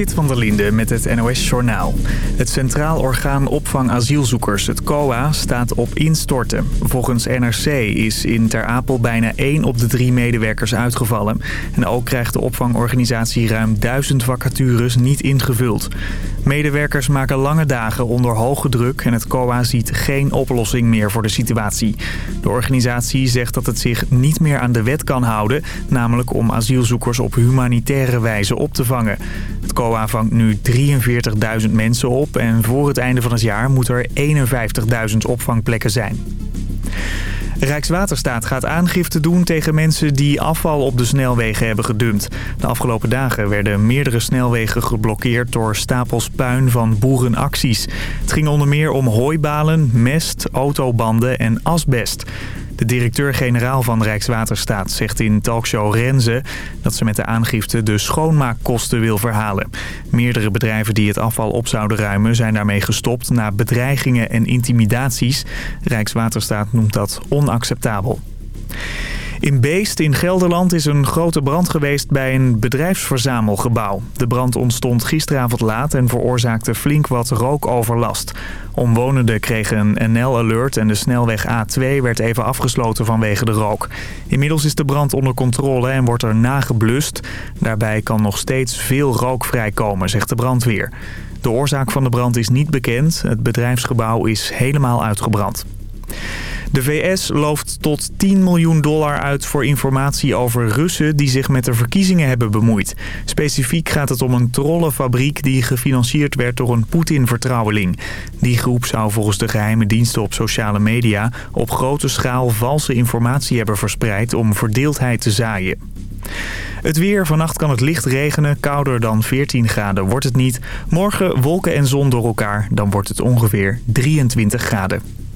Zit van der Linde met het NOS-journaal. Het Centraal Orgaan Opvang Asielzoekers, het COA, staat op instorten. Volgens NRC is in Ter Apel bijna 1 op de 3 medewerkers uitgevallen. En ook krijgt de opvangorganisatie ruim 1000 vacatures niet ingevuld. Medewerkers maken lange dagen onder hoge druk en het COA ziet geen oplossing meer voor de situatie. De organisatie zegt dat het zich niet meer aan de wet kan houden, namelijk om asielzoekers op humanitaire wijze op te vangen. Het COA vangt nu 43.000 mensen op en voor het einde van het jaar moet er 51.000 opvangplekken zijn. Rijkswaterstaat gaat aangifte doen tegen mensen die afval op de snelwegen hebben gedumpt. De afgelopen dagen werden meerdere snelwegen geblokkeerd door stapels puin van boerenacties. Het ging onder meer om hooibalen, mest, autobanden en asbest. De directeur-generaal van Rijkswaterstaat zegt in talkshow Renze... dat ze met de aangifte de schoonmaakkosten wil verhalen. Meerdere bedrijven die het afval op zouden ruimen zijn daarmee gestopt... na bedreigingen en intimidaties. Rijkswaterstaat noemt dat onacceptabel. In Beest in Gelderland is een grote brand geweest bij een bedrijfsverzamelgebouw. De brand ontstond gisteravond laat en veroorzaakte flink wat rookoverlast. Omwonenden kregen een NL-alert en de snelweg A2 werd even afgesloten vanwege de rook. Inmiddels is de brand onder controle en wordt er nageblust. Daarbij kan nog steeds veel rook vrijkomen, zegt de brandweer. De oorzaak van de brand is niet bekend. Het bedrijfsgebouw is helemaal uitgebrand. De VS looft tot 10 miljoen dollar uit voor informatie over Russen die zich met de verkiezingen hebben bemoeid. Specifiek gaat het om een trollenfabriek die gefinancierd werd door een Poetin-vertrouweling. Die groep zou volgens de geheime diensten op sociale media op grote schaal valse informatie hebben verspreid om verdeeldheid te zaaien. Het weer. Vannacht kan het licht regenen. Kouder dan 14 graden wordt het niet. Morgen wolken en zon door elkaar. Dan wordt het ongeveer 23 graden.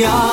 Yeah.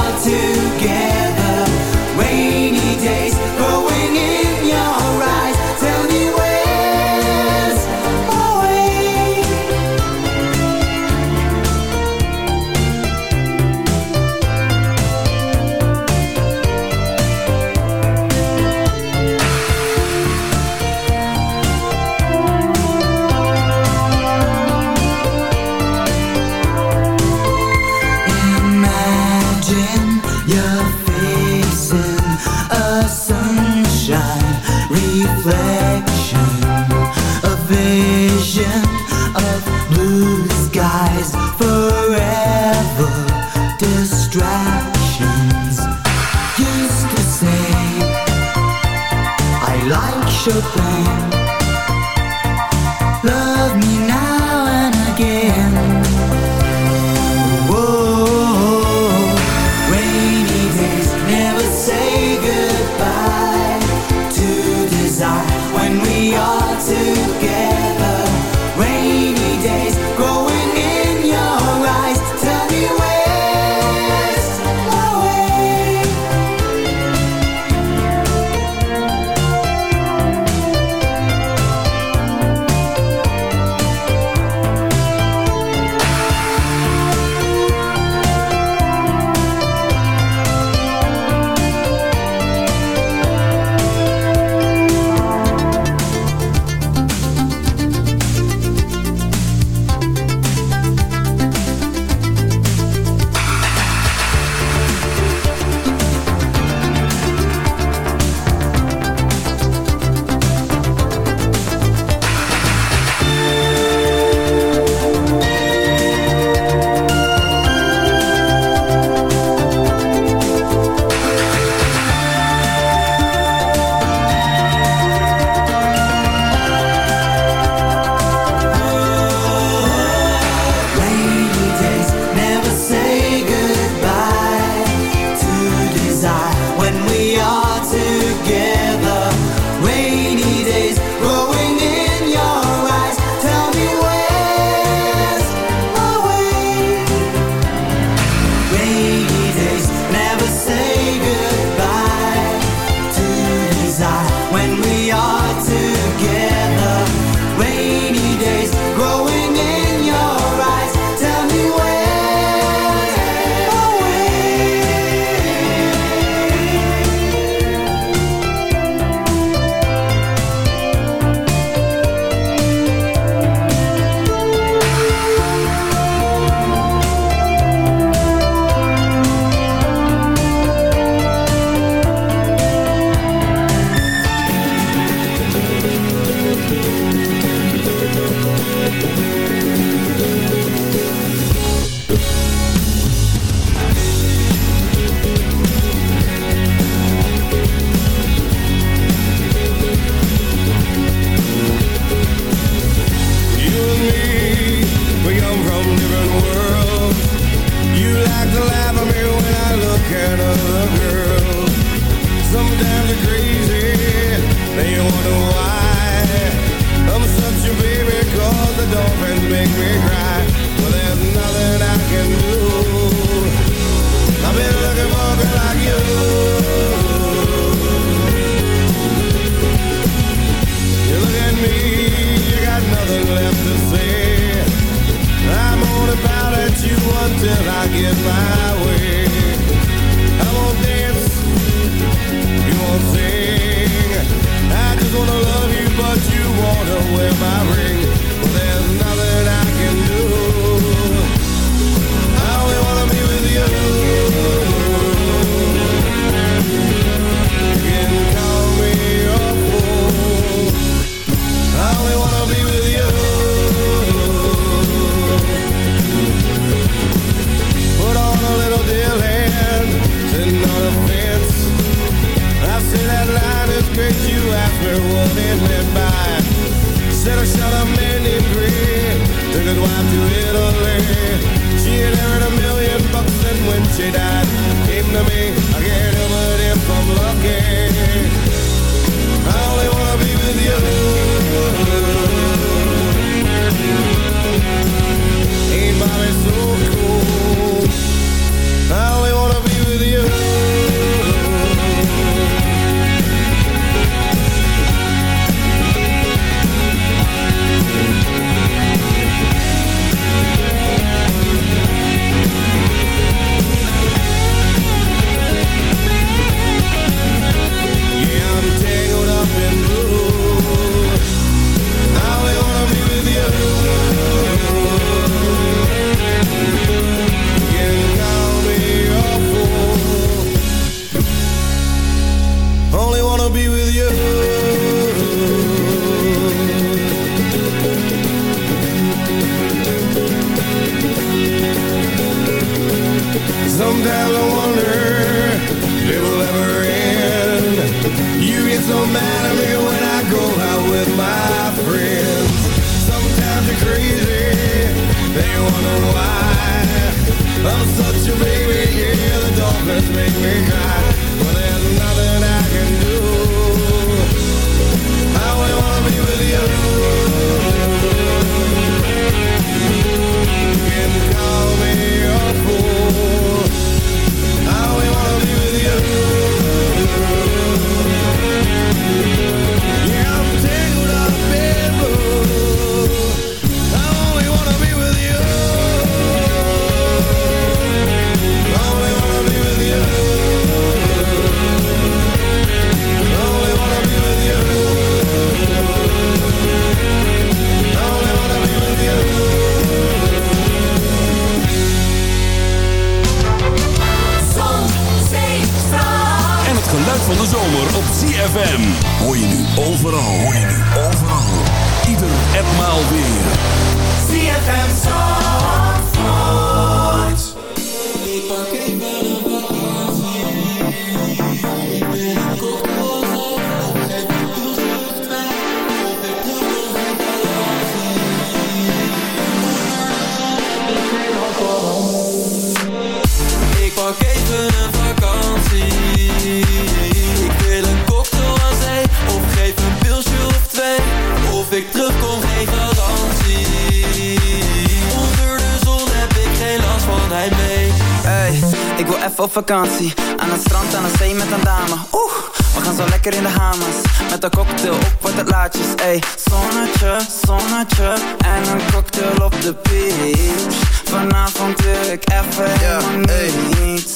Vakantie Aan het strand, aan de zee met een dame. Oeh, we gaan zo lekker in de hamers. Met een cocktail op wat het laatjes. Ey, zonnetje, zonnetje. En een cocktail op de beach. Vanavond wil ik even Ja, ey. niets.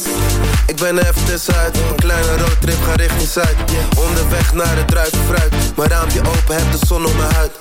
Ik ben er even tussenuit Een kleine roadtrip, ga richting Zuid. Onderweg naar het druivenfruit. Mijn raampje open, heb de zon op mijn huid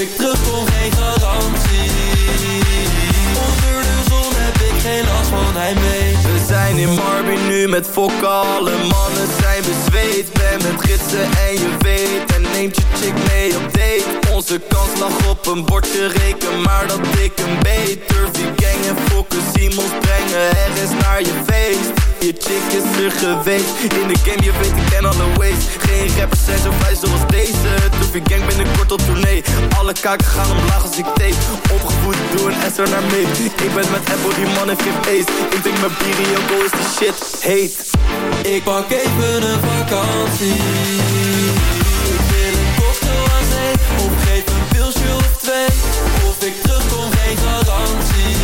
Ik terugkom, geen garantie. Onder de zon heb ik geen last van hij mee. We zijn in Marby nu met fokken, alle mannen zijn bezweet Ben met gidsen en je weet En neemt je chick mee op date Onze kans lag op een bordje reken Maar dat ik een beter gang en fokken Simons brengen Er is naar je Je chick is er geweest. In de game je weet ik ken alle ways. Geen rappers zijn zo vrij zoals deze. Toefie gang binnenkort op tournee. Alle kaken gaan omlaag als ik tape. Opgevoed doe een S er naar mee Ik ben met Apple die man heeft geen ace Ik drink mijn bier in Joko is die shit. Heet. Ik pak even een vakantie. Ik wil een cocktail aan zee. Of geef een pilsje of twee. Of ik terugkom, geen garantie.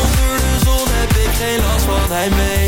Onder de zon heb ik geen last mij mee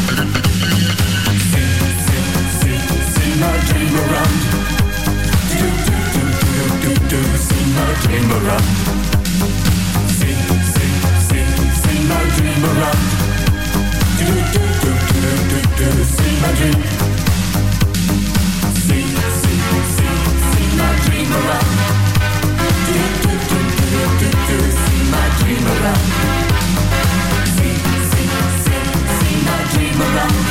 My dream around. Do do do do do do. My dream around. My dream around. Do do do do do do. My dream. My dream around. Do do do do do do. My dream around. My dream around.